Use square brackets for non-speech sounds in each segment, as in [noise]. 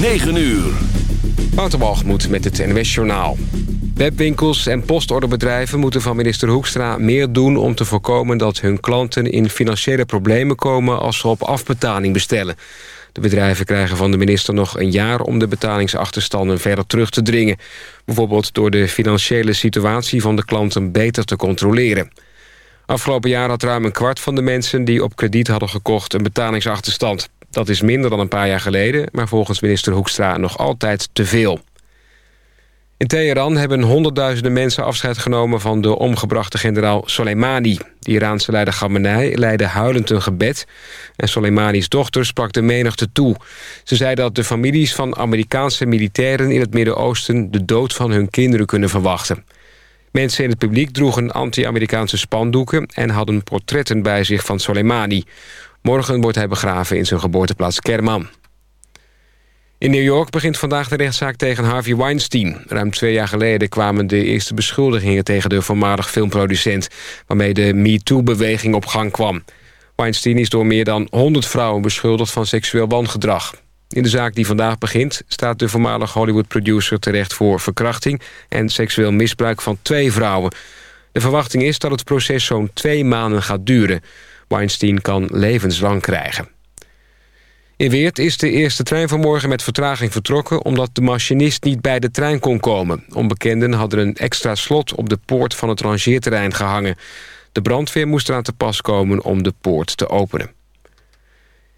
9 uur. Wouter met het NWS Journaal. Webwinkels en postorderbedrijven moeten van minister Hoekstra meer doen... om te voorkomen dat hun klanten in financiële problemen komen... als ze op afbetaling bestellen. De bedrijven krijgen van de minister nog een jaar... om de betalingsachterstanden verder terug te dringen. Bijvoorbeeld door de financiële situatie van de klanten beter te controleren. Afgelopen jaar had ruim een kwart van de mensen... die op krediet hadden gekocht een betalingsachterstand. Dat is minder dan een paar jaar geleden... maar volgens minister Hoekstra nog altijd te veel. In Teheran hebben honderdduizenden mensen afscheid genomen... van de omgebrachte generaal Soleimani. De Iraanse leider Khamenei leidde huilend een gebed... en Soleimani's dochter sprak de menigte toe. Ze zei dat de families van Amerikaanse militairen in het Midden-Oosten... de dood van hun kinderen kunnen verwachten. Mensen in het publiek droegen anti-Amerikaanse spandoeken... en hadden portretten bij zich van Soleimani. Morgen wordt hij begraven in zijn geboorteplaats Kerman. In New York begint vandaag de rechtszaak tegen Harvey Weinstein. Ruim twee jaar geleden kwamen de eerste beschuldigingen... tegen de voormalig filmproducent... waarmee de MeToo-beweging op gang kwam. Weinstein is door meer dan 100 vrouwen beschuldigd van seksueel wangedrag. In de zaak die vandaag begint staat de voormalig Hollywood-producer terecht voor verkrachting en seksueel misbruik van twee vrouwen. De verwachting is dat het proces zo'n twee maanden gaat duren. Weinstein kan levenslang krijgen. In Weert is de eerste trein vanmorgen met vertraging vertrokken... omdat de machinist niet bij de trein kon komen. Onbekenden hadden een extra slot op de poort van het rangeerterrein gehangen. De brandweer moest eraan te pas komen om de poort te openen.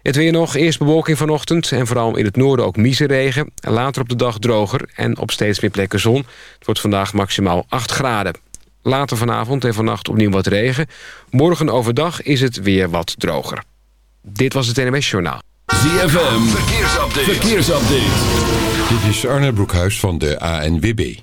Het weer nog, eerst bewolking vanochtend en vooral in het noorden ook miseregen. Later op de dag droger en op steeds meer plekken zon. Het wordt vandaag maximaal 8 graden. Later vanavond en vannacht opnieuw wat regen. Morgen overdag is het weer wat droger. Dit was het NMS Journaal. ZFM, verkeersupdate. verkeersupdate. Dit is Arne Broekhuis van de ANWB.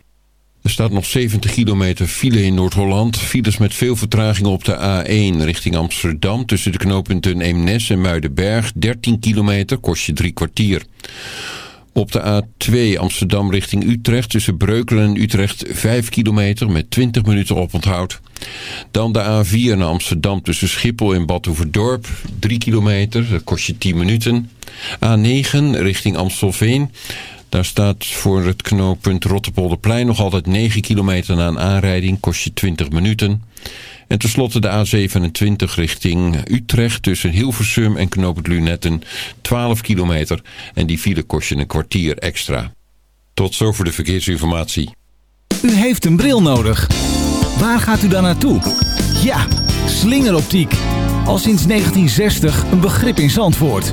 Er staat nog 70 kilometer file in Noord-Holland. Files met veel vertraging op de A1 richting Amsterdam... tussen de knooppunten Eemnes en Muidenberg. 13 kilometer, kost je drie kwartier. Op de A2 Amsterdam richting Utrecht tussen Breukelen en Utrecht 5 kilometer met 20 minuten oponthoud. Dan de A4 naar Amsterdam tussen Schiphol en Badhoevedorp 3 kilometer, dat kost je 10 minuten. A9 richting Amstelveen. Daar staat voor het knooppunt Rotterpolderplein nog altijd 9 kilometer na een aanrijding, kost je 20 minuten. En tenslotte de A27 richting Utrecht tussen Hilversum en knooppunt Lunetten 12 kilometer en die file kost je een kwartier extra. Tot zover de verkeersinformatie. U heeft een bril nodig. Waar gaat u dan naartoe? Ja, slingeroptiek. Al sinds 1960 een begrip in Zandvoort.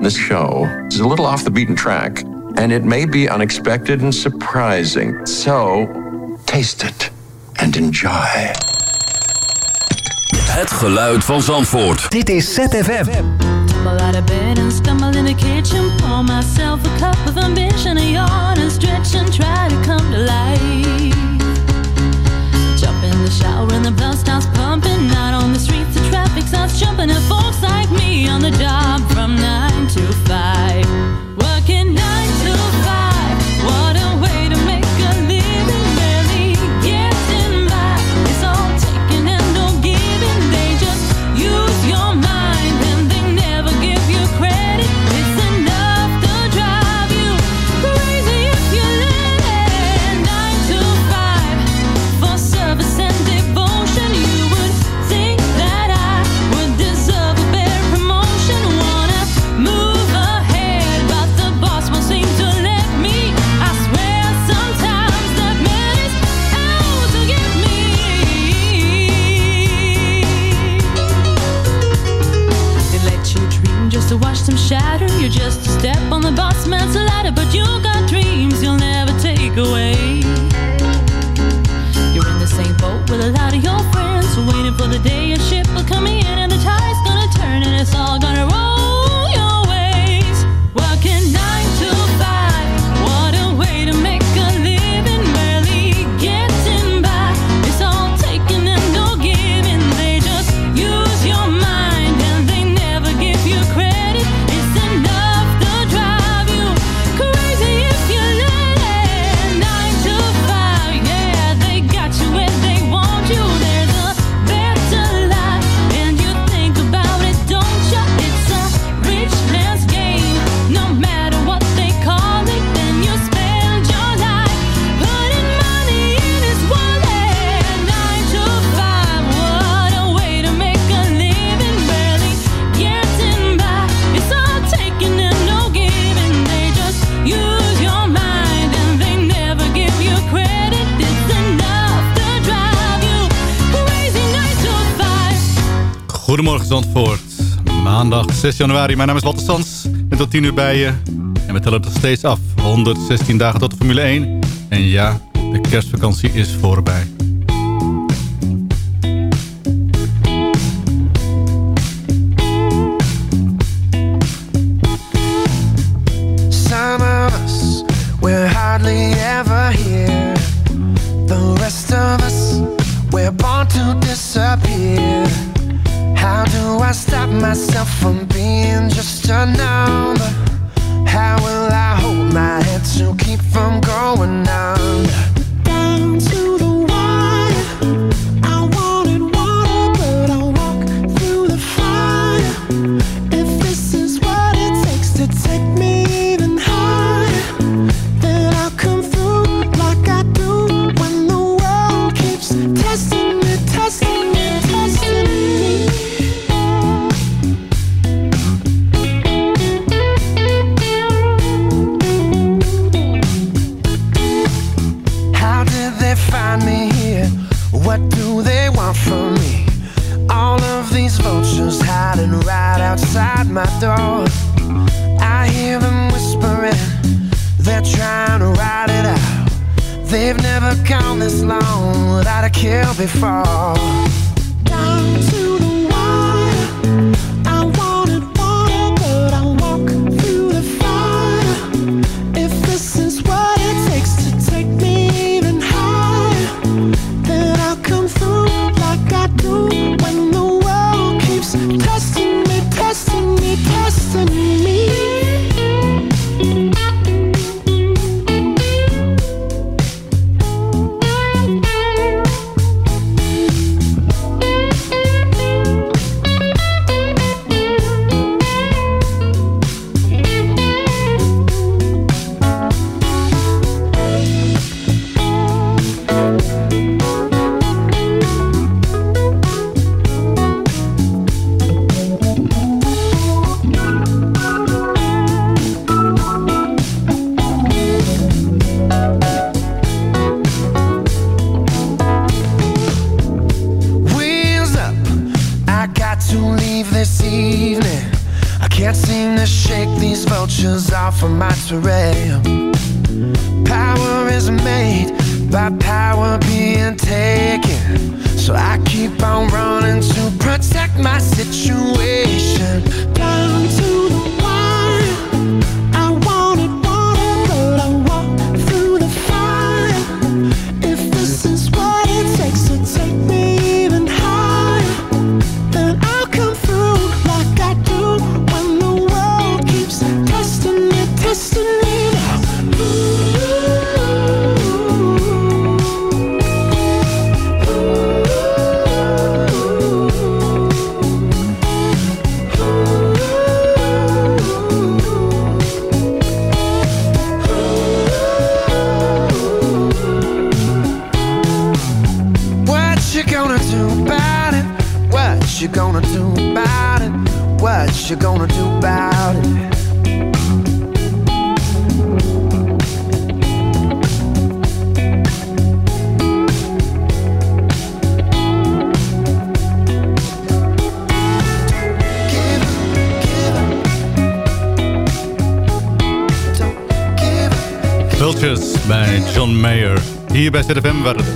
This show is a little off the beaten track, and it may be unexpected and surprising. So, taste it and enjoy. Het geluid van Zandvoort. Dit is ZFM. Tumble out of bed and stumble in the kitchen. Pour myself a cup of ambition, a yawn and stretch and try to come to life shower and the blood starts pumping. Out on the streets, the traffic starts jumping. And folks like me on the job from nine to five, working nine. 6 januari. Mijn naam is Walter Sans. En tot 10 uur bij je. En we tellen het nog steeds af. 116 dagen tot de Formule 1. En ja, de kerstvakantie is voorbij.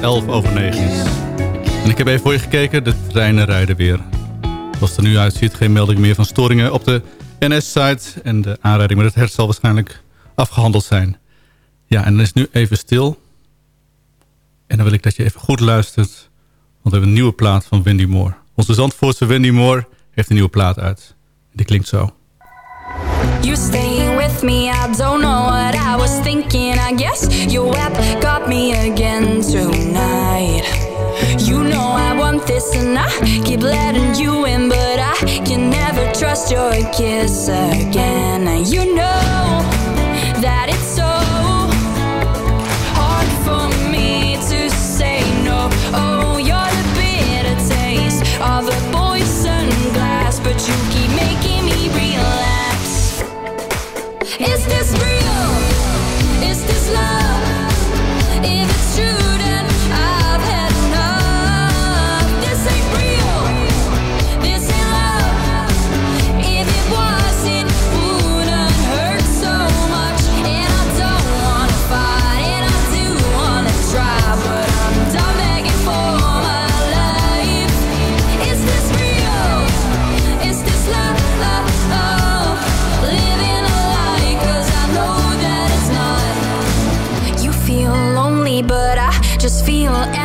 11 over 9 is. En ik heb even voor je gekeken, de treinen rijden weer. Zoals er nu uitziet, geen melding meer van storingen op de NS-site. En de aanrijding met het hert zal waarschijnlijk afgehandeld zijn. Ja, en dan is nu even stil. En dan wil ik dat je even goed luistert. Want we hebben een nieuwe plaat van Wendy Moore. Onze Zandvoortse Wendy Moore heeft een nieuwe plaat uit. Die klinkt zo. me, I don't know what I was thinking. I guess your web got me again tonight. You know I want this, and I keep letting you in, but I can never trust your kiss again. You know.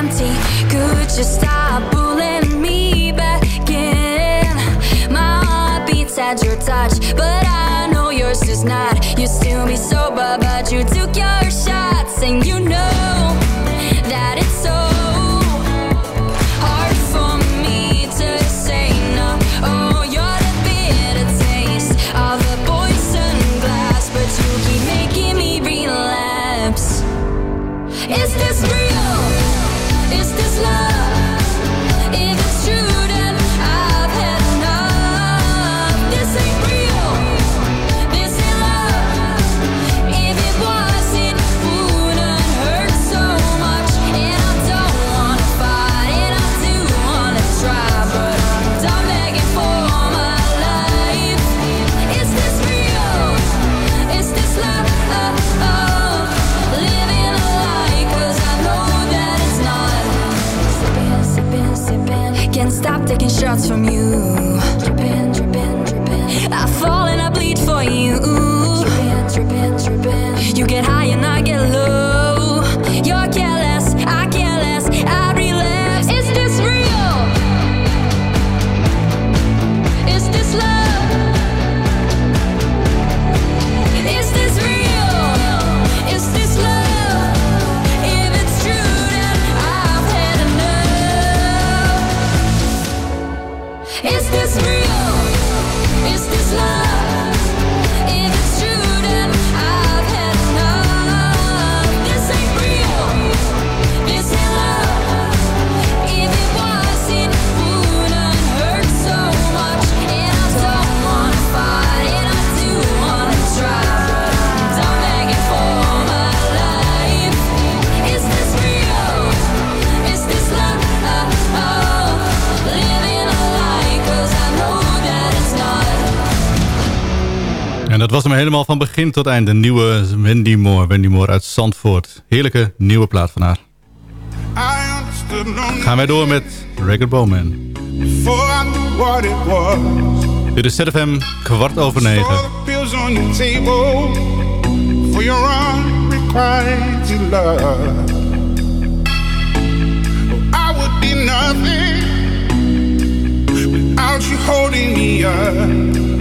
empty. Could you stop? helemaal van begin tot eind. De nieuwe Wendy Moore. Wendy Moore uit Zandvoort. Heerlijke nieuwe plaat van haar. Gaan wij door met Record Bowman. Dit is ZFM, kwart over negen. For your love I would be nothing Without you holding me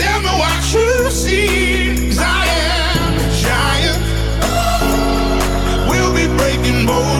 Tell me what you see. I am a giant. We'll be breaking boulders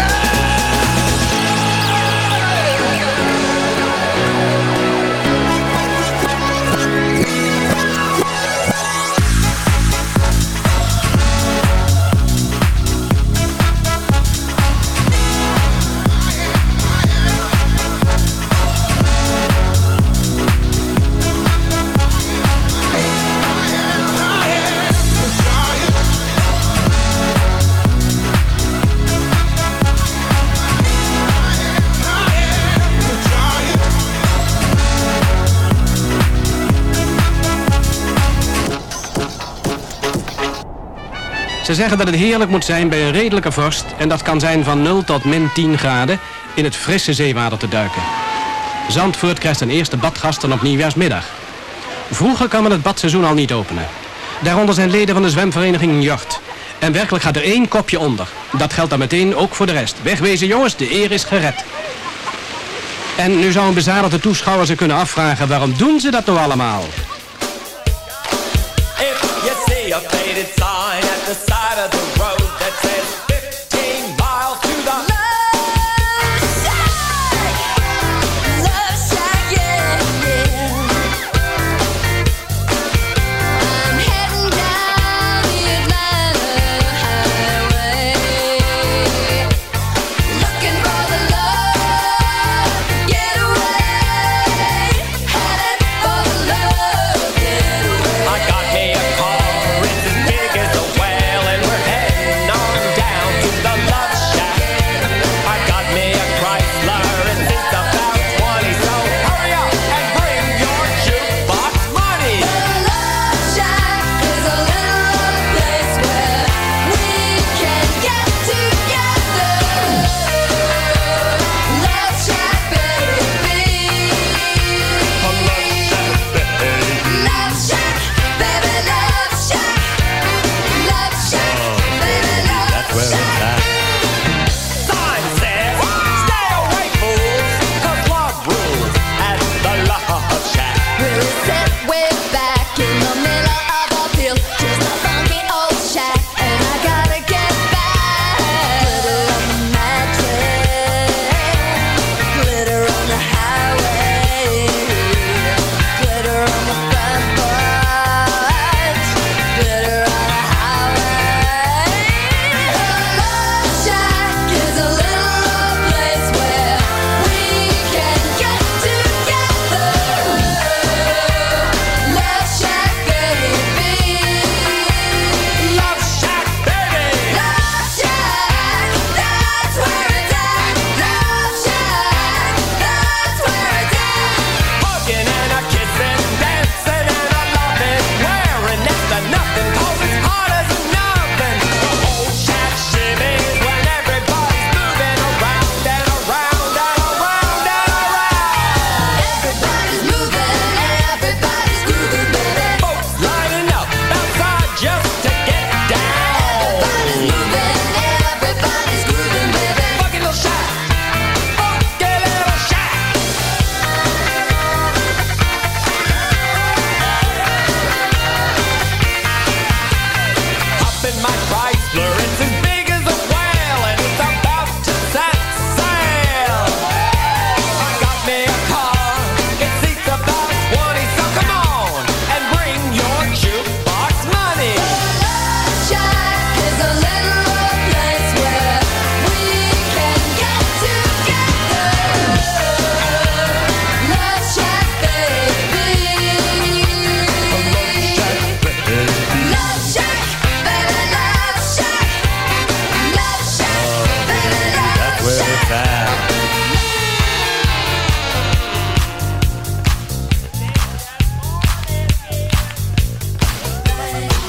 Ze zeggen dat het heerlijk moet zijn bij een redelijke vorst... en dat kan zijn van 0 tot min 10 graden... in het frisse zeewater te duiken. Zandvoort krijgt zijn eerste badgasten op nieuwjaarsmiddag. Vroeger kan men het badseizoen al niet openen. Daaronder zijn leden van de zwemvereniging Jocht. En werkelijk gaat er één kopje onder. Dat geldt dan meteen ook voor de rest. Wegwezen jongens, de eer is gered. En nu zou een bezadigde toeschouwer zich kunnen afvragen... waarom doen ze dat nou allemaal?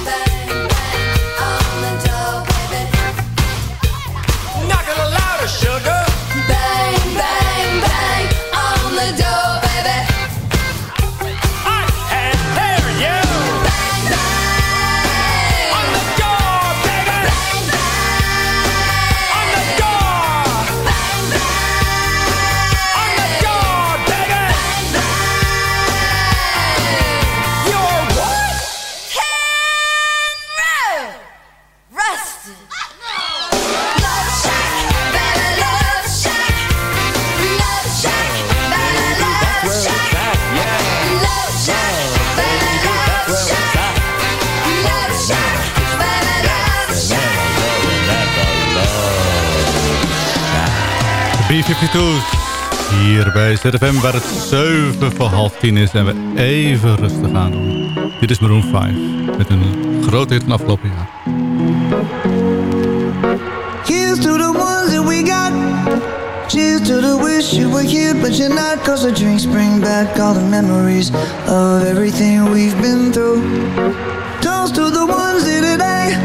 back. B-52's. Hier bij ZFM waar het 7 voor half 10 is en we even rustig aan doen. Dit is Maroon 5 met een grote hit van afgelopen jaar. Here's to the ones that we got. Cheers to the wish you were here, but you're not. Cause the drinks bring back all the memories of everything we've been through. Toast to the ones here today.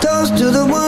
Toast to the ones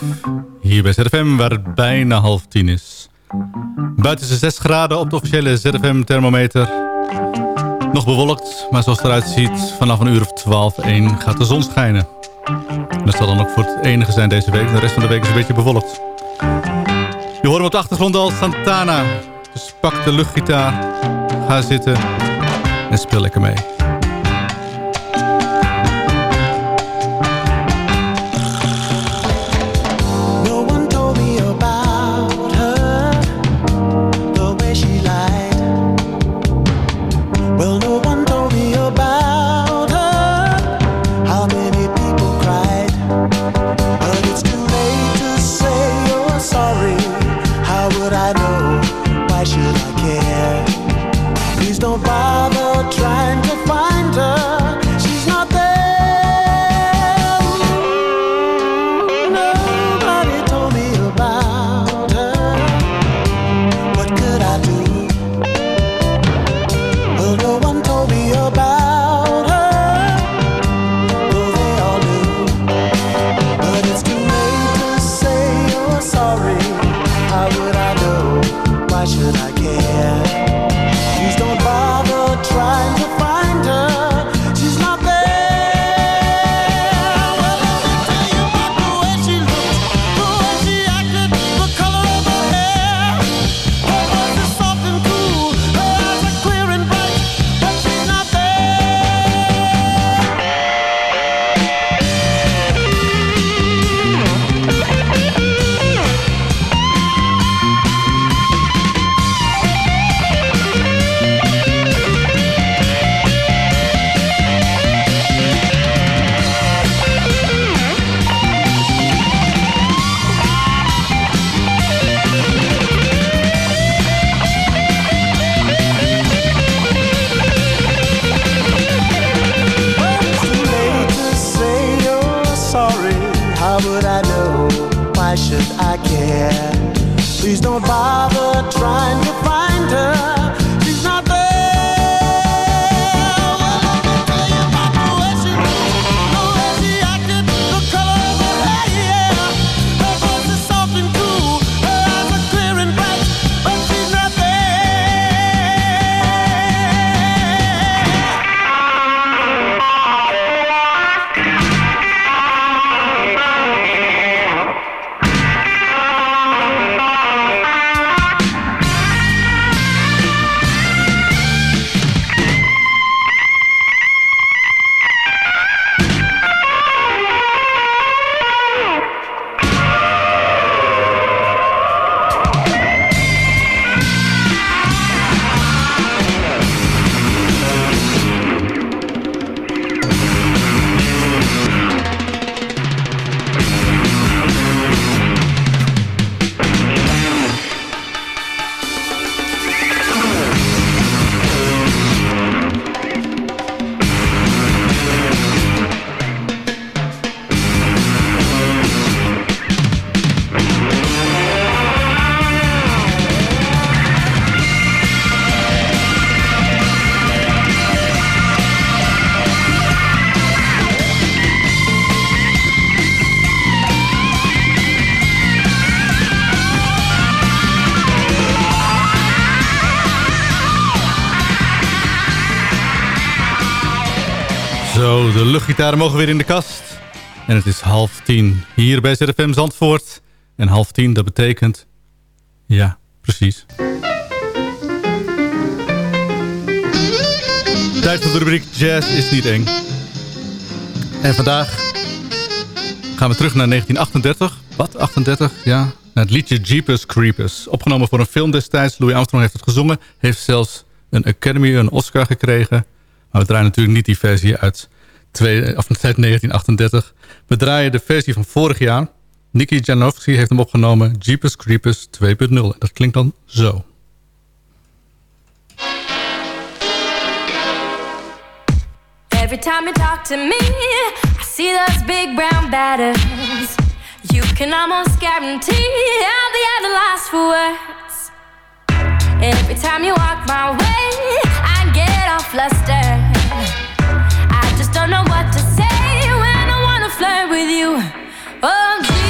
Maroon 5, hier bij ZFM waar het bijna half tien is. Buiten is het 6 graden op de officiële ZFM-thermometer. Nog bewolkt, maar zoals het eruit ziet, vanaf een uur of 12, 1 gaat de zon schijnen. En dat zal dan ook voor het enige zijn deze week. De rest van de week is een beetje bewolkt. Je hoort hem op de achtergrond al, Santana. Dus pak de luchtgitaar, ga zitten en speel lekker mee. De luchtgitaren mogen weer in de kast. En het is half tien hier bij ZFM Zandvoort. En half tien, dat betekent... Ja, precies. Tijd voor de rubriek Jazz is niet eng. En vandaag gaan we terug naar 1938. Wat, 38? Ja, naar het liedje Jeepers Creepers. Opgenomen voor een film destijds. Louis Armstrong heeft het gezongen. Heeft zelfs een Academy, een Oscar gekregen. Maar we draaien natuurlijk niet die versie uit, uit 1938. We draaien de versie van vorig jaar. Nicky Janowski heeft hem opgenomen. Jeepers Creepers 2.0. Dat klinkt dan zo. Every time you talk to me, I see those big brown batters. You can almost guarantee I'll be at a for words. Every time you walk my way, I get all flustered. Don't know what to say when I wanna flirt with you. Oh,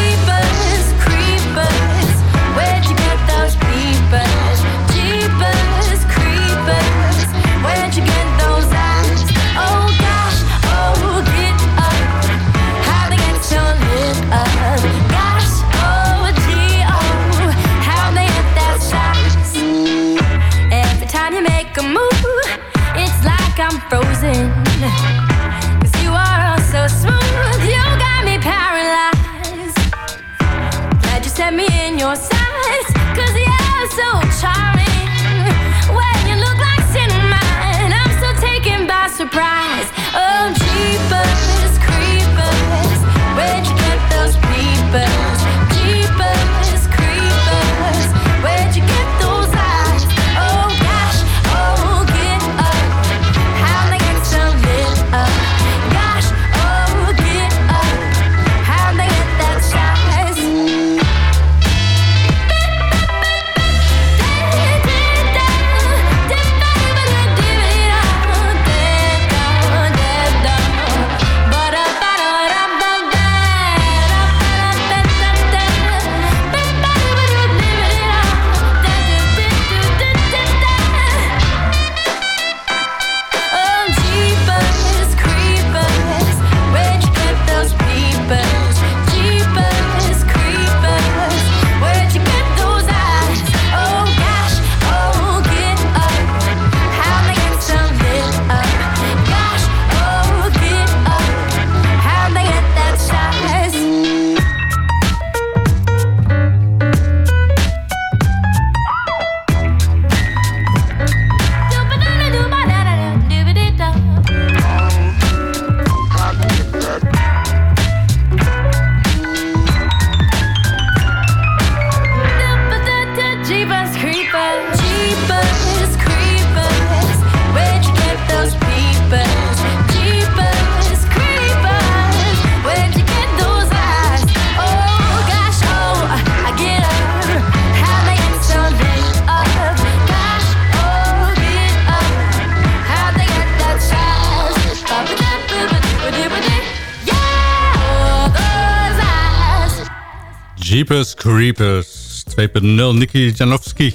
Jeepers Creepers 2.0 Nicky Janowski.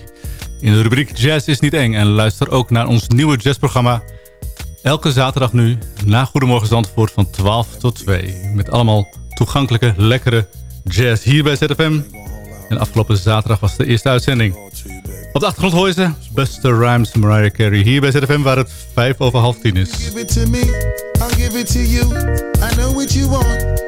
In de rubriek Jazz is niet eng. En luister ook naar ons nieuwe jazzprogramma. Elke zaterdag nu na Goedemorgen Zandvoort van 12 tot 2. Met allemaal toegankelijke, lekkere jazz hier bij ZFM. En afgelopen zaterdag was de eerste uitzending. Op de achtergrond hoor ze Buster Rhymes, Mariah Carey. Hier bij ZFM waar het 5 over half 10 is. Give it to me, I'll give it to you. I know what you want.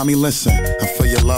mommy, listen.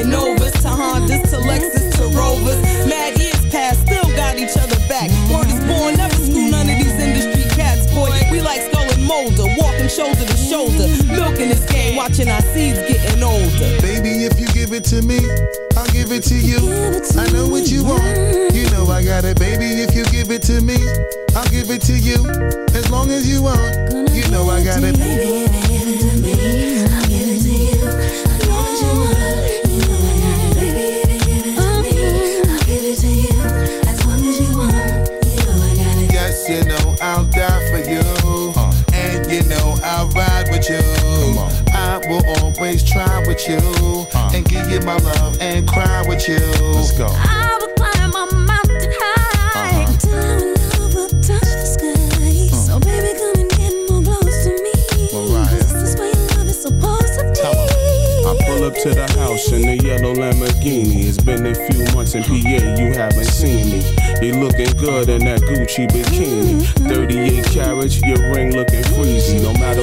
and Novas to Hondas to Lexus to Rovers. Mad years past, still got each other back. Word is born, never school none of these industry cats, boy. We like Skull and Molder, walking shoulder to shoulder, milking this game, watching our seeds getting older. Baby, if you give it to me, I'll give it to you. I know what you want. You know I got it, baby. If you give it to me, I'll give it to you. As long as you want, you know I got it. Try with you. And give you my love and cry with you. Let's go. I will climb a mountain high until our love will touch the sky. Hmm. So baby, come and get more close to me. This is where love is supposed to be. I pull up to the house in the yellow Lamborghini. It's been a few months in PA, you haven't seen me. You looking good in that Gucci bikini. Mm-hmm. 38 carats, your ring looking freezy. No matter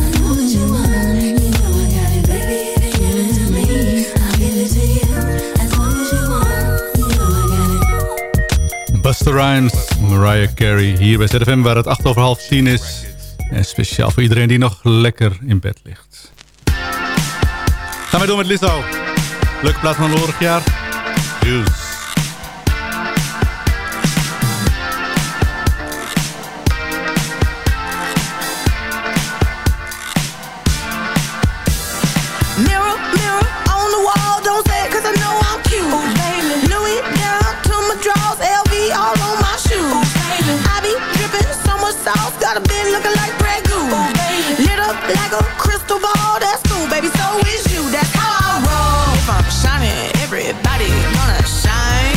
Buster Rhymes, Mariah Carey hier bij ZFM waar het 8 over half 10 is. En speciaal voor iedereen die nog lekker in bed ligt. Gaan wij door met Lizzo. Leuke plaats van vorig jaar. Juice. Sauce, got a bit looking like Goose. Lit up like a crystal ball, that's cool, baby, so is you, that's how I roll. If I'm shining, everybody gonna shine.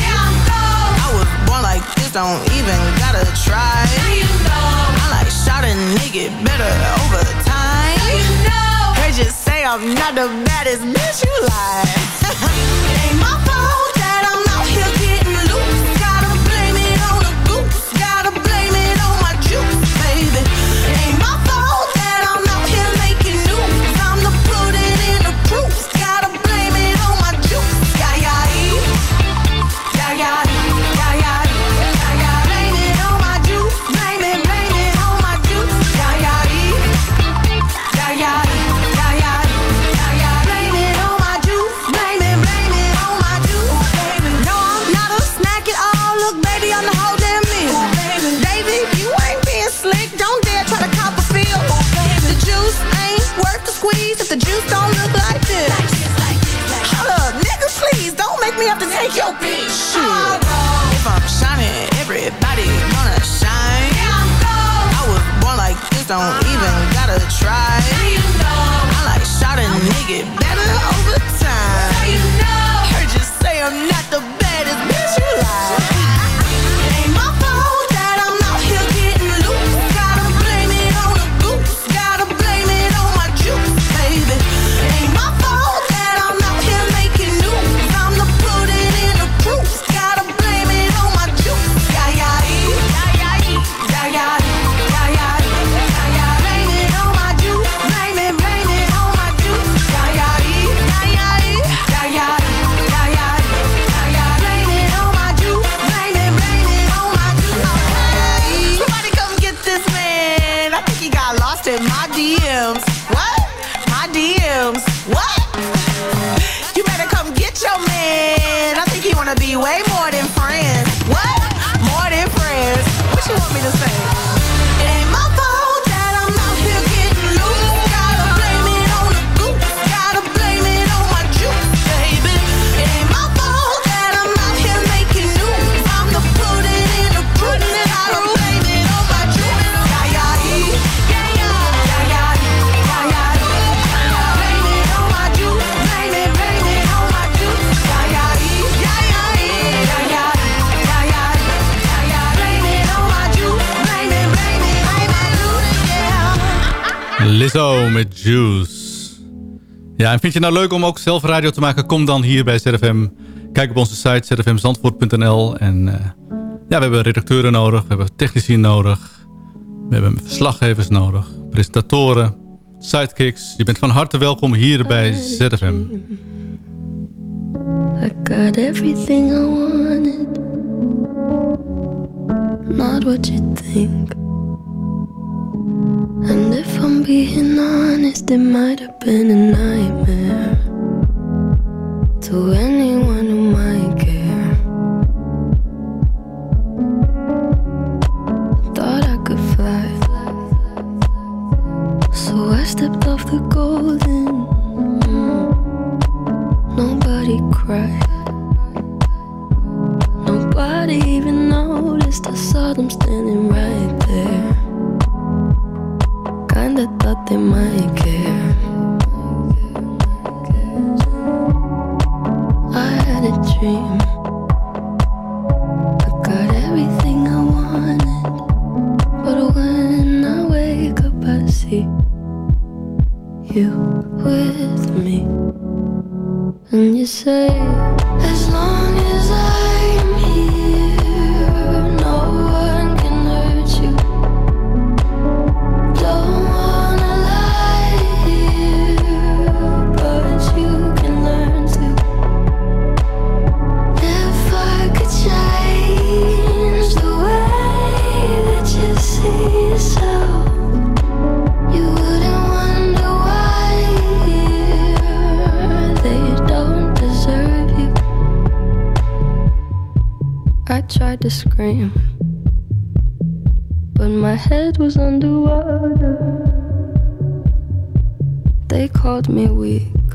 I was born like this, don't even gotta try. I like shot a nigga better over time. You say I'm not the baddest bitch you like. [laughs] Ain't my take your bitch. Shit. If I'm shining, everybody gonna shine. I was born like this, don't even gotta try. I like shot a nigga better Lizzo met Juice. Ja, en vind je nou leuk om ook zelf radio te maken? Kom dan hier bij ZFM. Kijk op onze site zfmzandvoort.nl. En eh, ja, we hebben redacteuren nodig. We hebben technici nodig. We hebben verslaggevers nodig. Presentatoren. Sidekicks. Je bent van harte welkom hier bij ZFM. I got everything I wanted. Not what you think. And if I'm being honest, it might have been a nightmare to anyone who might care. Thought I could fly, so I stepped off the golden. Nobody cried. Nobody even noticed. I saw them standing right there. Kinda thought they might care. I had a dream. I got everything I wanted. But when I wake up, I see you with me. And you say, scream, but my head was underwater. They called me weak,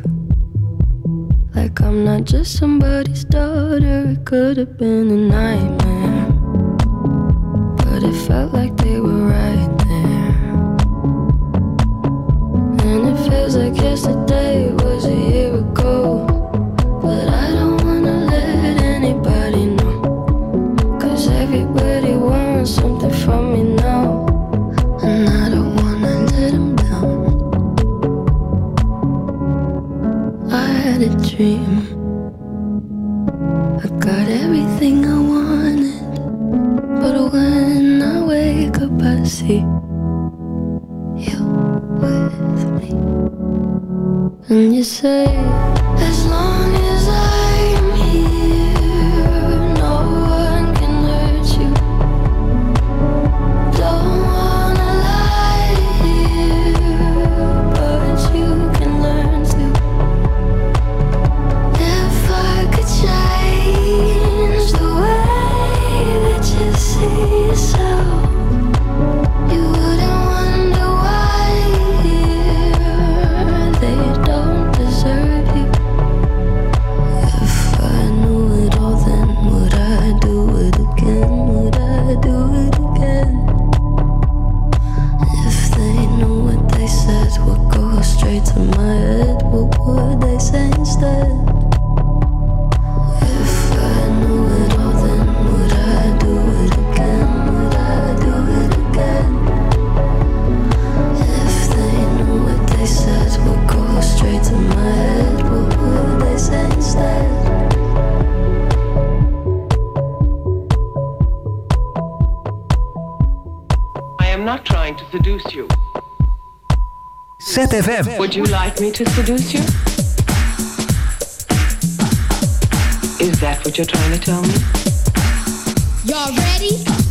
like I'm not just somebody's daughter. It could have been a nightmare, but it felt like they ZFM. Would you like me to seduce you? Is that what you're trying to tell me? Y'all ready?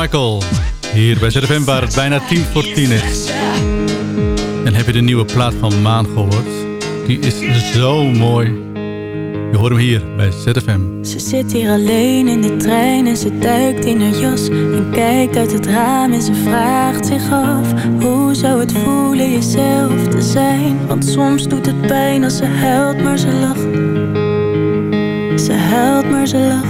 Michael, hier bij ZFM waar het bijna 10 voor 10 is. En heb je de nieuwe plaat van Maan gehoord? Die is zo mooi. Je hoort hem hier bij ZFM. Ze zit hier alleen in de trein en ze duikt in haar jas En kijkt uit het raam en ze vraagt zich af Hoe zou het voelen jezelf te zijn? Want soms doet het pijn als ze huilt maar ze lacht Ze huilt maar ze lacht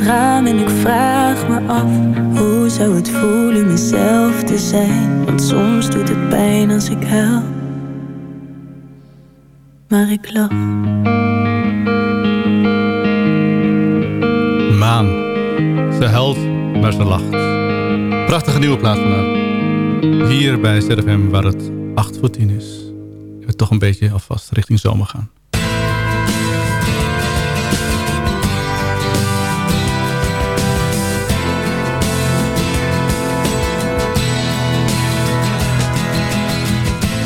het en ik vraag me af Hoe zou het voelen mezelf te zijn Want soms doet het pijn als ik huil Maar ik lach Maan. Ze huilt, maar ze lacht. Prachtige nieuwe plaat vandaag. Hier bij ZFM waar het 8 voor 10 is. Ik wil toch een beetje alvast richting zomer gaan.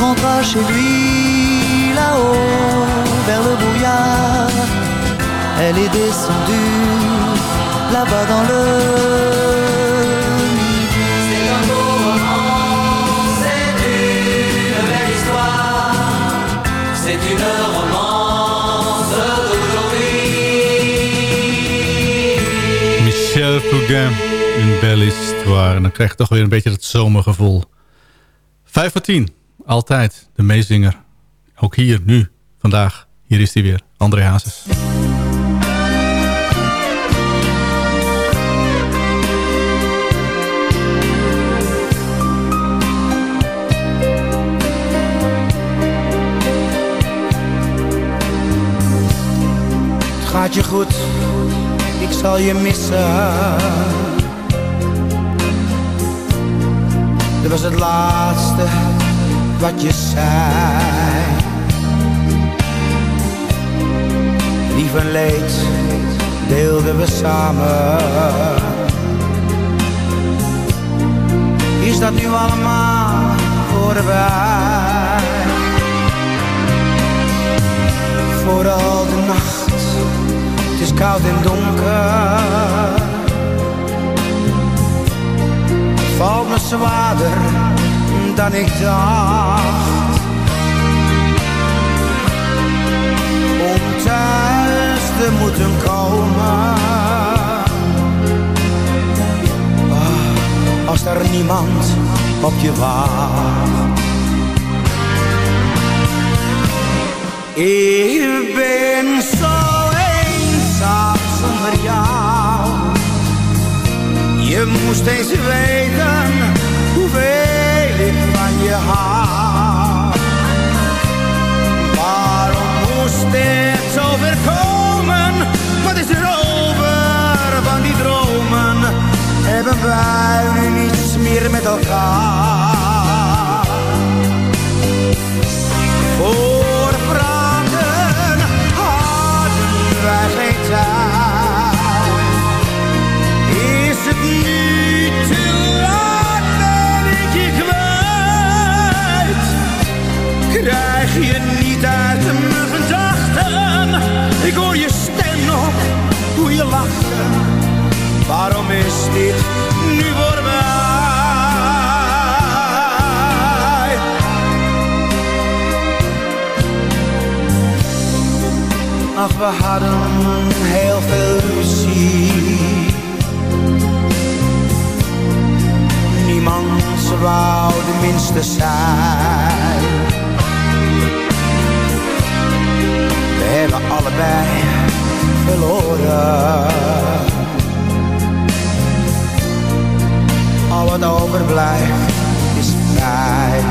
Rentra chez lui là-haut vers le brouillard. Elle est descendue là-bas dans le. C'est un beau roman, c'est une belle histoire, c'est une romance d'aujourd'hui. Michel Fugain, een belle histoire. En dan krijg je toch weer een beetje dat zomergevoel. 5 voor 10, altijd de meezinger. Ook hier, nu, vandaag. Hier is hij weer, André Hazes. Gaat je goed, ik zal je missen. Dit was het laatste wat je zei. Lief en leed deelden we samen. Is dat nu allemaal voorbij? Vooral de nacht, het is koud en donker. Valt me zwaarder dan ik dacht. Om thuis te moeten komen. Ah, Als er niemand op je wacht. Ik ben zo eenzaam zonder jou. Je moest eens weten hoeveel je. Waarom moest dit zo ver komen? Wat is er over van die dromen? Hebben wij nu niets meer met elkaar? Voor praten hadden wij geen tijd. Is het Ik hoor je stem nog, hoe je lacht. Waarom is dit nu voorbij? Ach, we hadden heel veel ruzie. Niemand wou de minste zijn. Hebben allebei verloren. Al wat overblijft is pijn.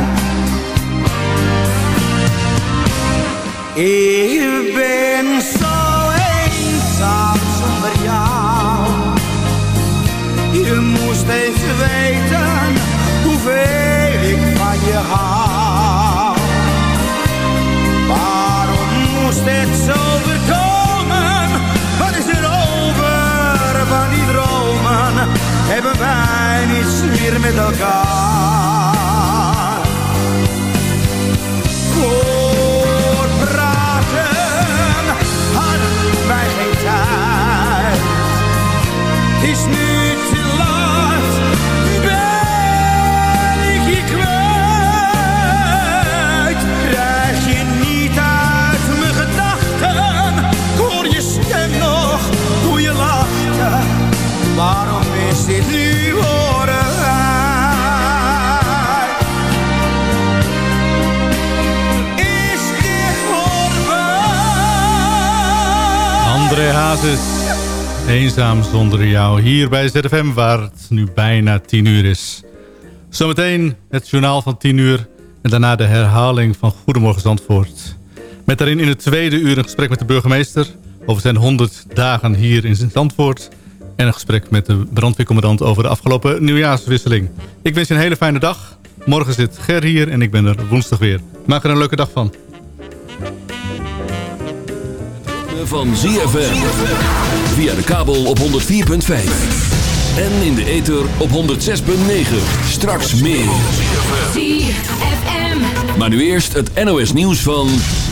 Hebben wij niets meer met elkaar? Is dit nu voorbij? Is dit? André Hazes, eenzaam zonder jou. Hier bij ZFM, waar het nu bijna 10 uur is. Zometeen het journaal van 10 uur. En daarna de herhaling van Goedemorgen Zandvoort. Met daarin in het tweede uur een gesprek met de burgemeester... over zijn 100 dagen hier in Zandvoort. En een gesprek met de brandweercommandant over de afgelopen nieuwjaarswisseling. Ik wens je een hele fijne dag. Morgen zit Ger hier en ik ben er woensdag weer. Maak er een leuke dag van. van ZFM. Via de kabel op 104.5. En in de ether op 106.9. Straks meer. ZFM. Maar nu eerst het NOS nieuws van...